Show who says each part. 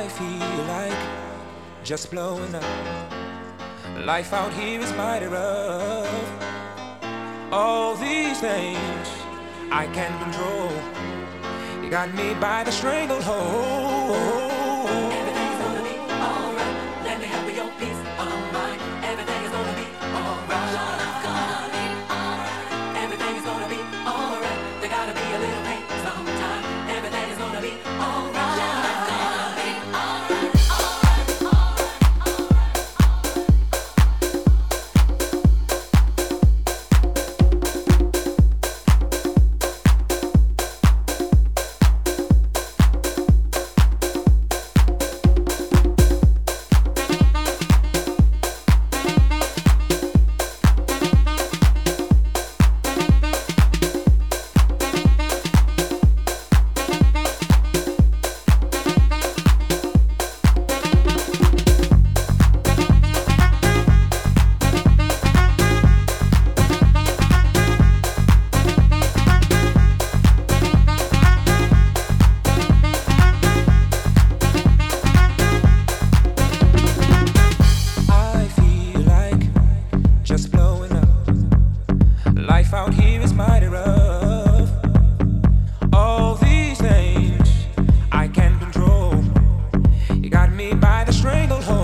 Speaker 1: I feel like just blowing up. Life out here is mighty rough. All these things I can't control. You got me by the stranglehold.
Speaker 2: stranglehold.